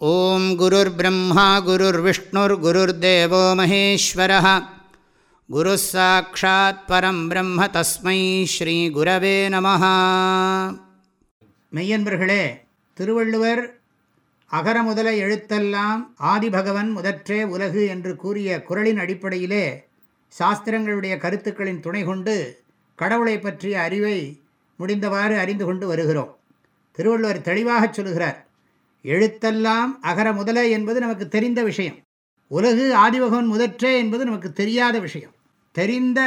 ஓம் குருர் பிரம்மா குருர் விஷ்ணுர் குருர்தேவோ மகேஸ்வரः குரு சாட்சாத் பரம் பிரம்ம தஸ்மை ஸ்ரீ குரவே நம மெய்யன்பர்களே திருவள்ளுவர் அகர முதல எழுத்தெல்லாம் ஆதிபகவன் முதற்றே உலகு என்று கூறிய குரலின் அடிப்படையிலே சாஸ்திரங்களுடைய கருத்துக்களின் துணை கொண்டு கடவுளை பற்றிய அறிவை முடிந்தவாறு அறிந்து கொண்டு வருகிறோம். திருவள்ளுவர் தெளிவாகச் சொல்கிறார் எழுத்தெல்லாம் அகர முதல என்பது நமக்கு தெரிந்த விஷயம். உலகு ஆதிபகவன் முதற்றே என்பது நமக்கு தெரியாத விஷயம். தெரிந்த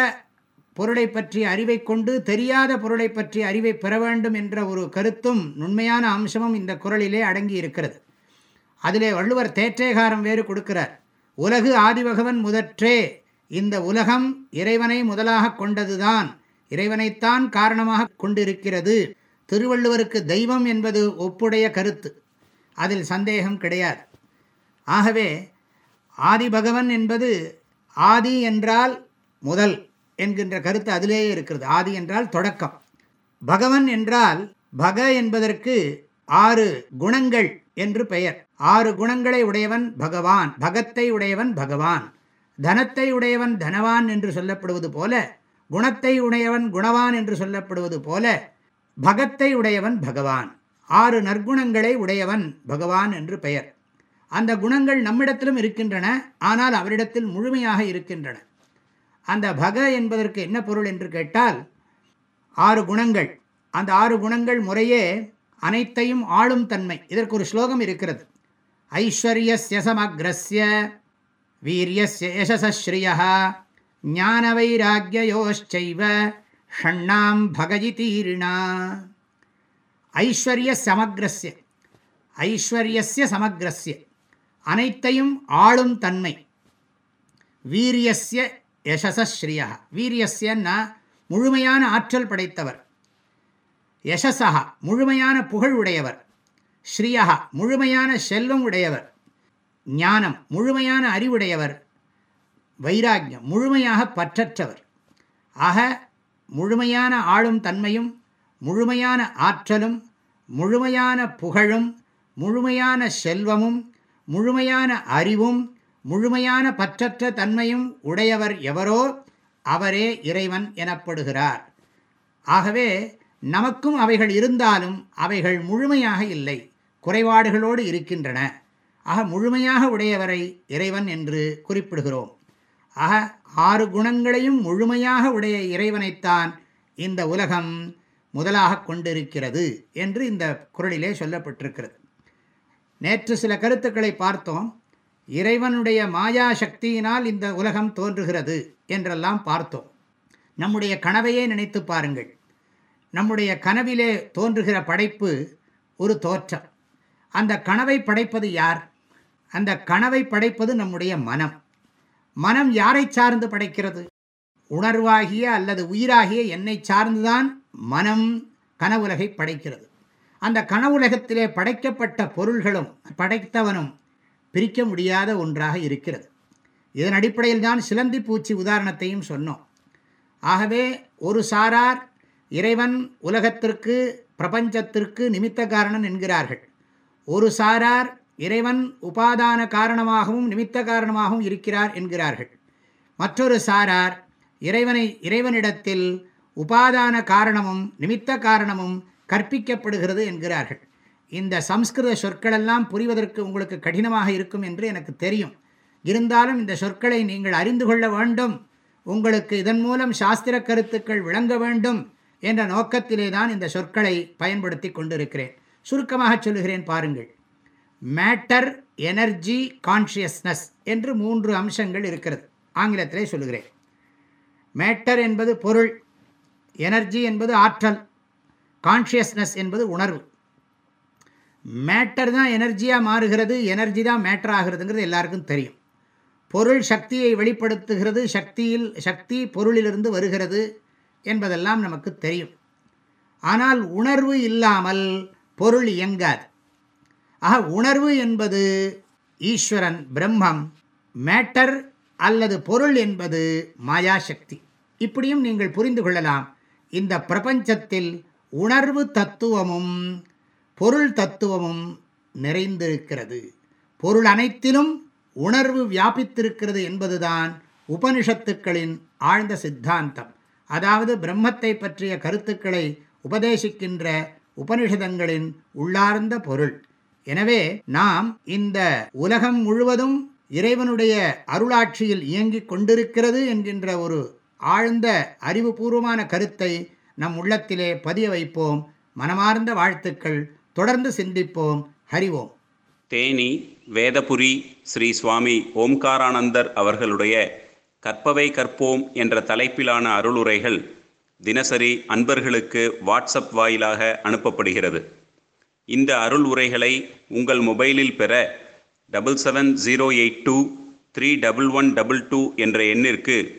பொருளை பற்றிய அறிவை கொண்டு தெரியாத பொருளை பற்றிய அறிவை பெற வேண்டும் என்ற ஒரு கருத்தும் நுண்மையான அம்சமும் இந்த குரலிலே அடங்கி இருக்கிறது. அதிலே வள்ளுவர் தேற்றேகாரம் வேறு கொடுக்கிறார். உலகு ஆதிபகவன் முதற்றே இந்த உலகம் இறைவனை முதலாக கொண்டதுதான் இறைவனைத்தான் காரணமாக கொண்டிருக்கிறது. திருவள்ளுவருக்கு தெய்வம் என்பது ஒப்புடைய கருத்து. அதில் சந்தேகம் கிடையாது. ஆகவே ஆதி பகவன் என்பது ஆதி என்றால் முதல் என்கின்ற கருத்து அதிலேயே இருக்கிறது. ஆதி என்றால் தொடக்கம். பகவன் என்றால் பக என்பதற்கு ஆறு குணங்கள் என்று பெயர். ஆறு குணங்களை உடையவன் பகவான் பகத்தை உடையவன் பகவான் தனத்தை உடையவன் தனவான் என்று சொல்லப்படுவது போல குணத்தை உடையவன் குணவான் என்று சொல்லப்படுவது போல பகத்தை உடையவன் பகவான். ஆறு நற்குணங்களை உடையவன் பகவான் என்று பெயர். அந்த குணங்கள் நம்மிடத்திலும் இருக்கின்றன ஆனால் அவரிடத்தில் முழுமையாக இருக்கின்றன. அந்த பக என்பதற்கு என்ன பொருள் என்று கேட்டால் ஆறு குணங்கள். அந்த ஆறு குணங்கள் முறையே அனைத்தையும் ஆளும் தன்மை. இதற்கு ஒரு ஸ்லோகம் இருக்கிறது. ஐஸ்வர்யஸ்ய சமக்ரஸ்ய வீரியஸ்ய யசஸ்ஸ்ரீய ஞானவைராக்கியோச்சைவ ஷண்ணாம் பகஜி தீரிணா ஐஸ்வர்ய சமக்ரஸ்ய. ஐஸ்வர்யஸ்ய சமக்ரஸ்ய. அனைத்தையும் ஆளும் தன்மை. வீரியஸ்ய யசஸ்ஸ்ரீயா வீரியஸ்யன்னா முழுமையான ஆற்றல் படைத்தவர். யசசா முழுமையான புகழ் உடையவர். ஸ்ரீயா முழுமையான செல்வம் உடையவர். ஞானம் முழுமையான அறிவுடையவர். வைராக்கியம் முழுமையாக பற்றற்றவர். ஆக முழுமையான ஆளும் தன்மையும் முழுமையான ஆற்றலும் முழுமையான புகழும் முழுமையான செல்வமும் முழுமையான அறிவும் முழுமையான பற்றற்ற தன்மையும் உடையவர் எவரோ அவரே இறைவன் எனப்படுகிறார். ஆகவே நமக்கும் அவைகள் இருந்தாலும் அவைகள் முழுமையாக இல்லை குறைபாடுகளோடு இருக்கின்றன. ஆக முழுமையாக உடையவரை இறைவன் என்று குறிப்பிடுகிறோம். ஆக ஆறு குணங்களையும் முழுமையாக உடைய இறைவனைத்தான் இந்த உலகம் முதலாக கொண்டிருக்கிறது என்று இந்த குரலிலே சொல்லப்பட்டிருக்கிறது. நேற்று சில கருத்துக்களை பார்த்தோம். இறைவனுடைய மாயா சக்தியினால் இந்த உலகம் தோன்றுகிறது என்றெல்லாம் பார்த்தோம். நம்முடைய கனவையே நினைத்து பாருங்கள். நம்முடைய கனவிலே தோன்றுகிற படைப்பு ஒரு தோற்றம். அந்த கனவை படைப்பது யார்? அந்த கனவை படைப்பது நம்முடைய மனம். மனம் யாரை சார்ந்து படைக்கிறது? உணர்வாகிய அல்லது உயிராகிய என்னை சார்ந்துதான் மனம் கனவுலகை படைக்கிறது. அந்த கனவுலகத்திலே படைக்கப்பட்ட பொருள்களும் படைத்தவனும் பிரிக்க முடியாத ஒன்றாக இருக்கிறது. இதன் அடிப்படையில் தான் சிலந்தி பூச்சி உதாரணத்தையும் சொன்னோம். ஆகவே ஒரு சாரார் இறைவன் உலகத்திற்கு பிரபஞ்சத்திற்கு நிமித்த காரணன் என்கிறார்கள். ஒரு சாரார் இறைவன் உபாதான காரணமாகவும் நிமித்த காரணமாகவும் இருக்கிறார் என்கிறார்கள். மற்றொரு சாரார் இறைவனை இறைவனிடத்தில் உபாதான காரணமும் நிமித்த காரணமும் கற்பிக்கப்படுகிறது என்கிறார்கள். இந்த சம்ஸ்கிருத சொற்களெல்லாம் புரிவதற்கு உங்களுக்கு கடினமாக இருக்கும் என்று எனக்கு தெரியும். இருந்தாலும் இந்த சொற்களை நீங்கள் அறிந்து கொள்ள வேண்டும். உங்களுக்கு இதன் மூலம் சாஸ்திர கருத்துக்கள் விளங்க வேண்டும் என்ற நோக்கத்திலே தான் இந்த சொற்களை பயன்படுத்தி கொண்டிருக்கிறேன். சுருக்கமாக சொல்லுகிறேன் பாருங்கள். மேட்டர் எனர்ஜி கான்ஷியஸ்னஸ் என்று மூன்று அம்சங்கள் இருக்கிறது. ஆங்கிலத்திலே சொல்லுகிறேன். மேட்டர் என்பது பொருள் எனர்ஜி என்பது ஆற்றல். கான்ஷியஸ்னஸ் என்பது உணர்வு. மேட்டர் தான் எனர்ஜியாக மாறுகிறது எனர்ஜி தான் மேட்டர் ஆகிறதுங்கிறது எல்லாருக்கும் தெரியும். பொருள் சக்தியை வெளிப்படுத்துகிறது சக்தியில் சக்தி பொருளிலிருந்து வருகிறது என்பதெல்லாம் நமக்கு தெரியும். ஆனால் உணர்வு இல்லாமல் பொருள் இயங்காது. ஆக உணர்வு என்பது ஈஸ்வரன் பிரம்மம் மேட்டர் அல்லது பொருள் என்பது மாயாசக்தி. இப்படியும் நீங்கள் புரிந்து கொள்ளலாம். இந்த பிரபஞ்சத்தில் உணர்வு தத்துவமும் பொருள் தத்துவமும் நிறைந்திருக்கிறது. பொருள் அனைத்திலும் உணர்வு வியாபித்திருக்கிறது என்பதுதான் உபனிஷத்துக்களின் ஆழ்ந்த சித்தாந்தம். அதாவது பிரம்மத்தை பற்றிய கருத்துக்களை உபதேசிக்கின்ற உபனிஷதங்களின் உள்ளார்ந்த பொருள். எனவே நாம் இந்த உலகம் முழுவதும் இறைவனுடைய அருளாட்சியில் இயங்கிக் கொண்டிருக்கிறது என்கின்ற ஒரு ஆழ்ந்த அறிவுபூர்வமான கருத்தை நம் உள்ளத்திலே பதிய வைப்போம். மனமார்ந்த வாழ்த்துக்கள். தொடர்ந்து சிந்திப்போம். ஹரிவோம். தேனி வேதபுரி ஸ்ரீ சுவாமி ஓம்காரானந்தர் அவர்களுடைய கற்பவை கற்போம் என்ற தலைப்பிலான அருளுரைகள் தினசரி அன்பர்களுக்கு வாட்ஸ்அப் வாயிலாக அனுப்பப்படுகிறது. இந்த அருள் உரைகளை உங்கள் மொபைலில் பெற double seven zero eight two three double one double two என்ற எண்ணிற்கு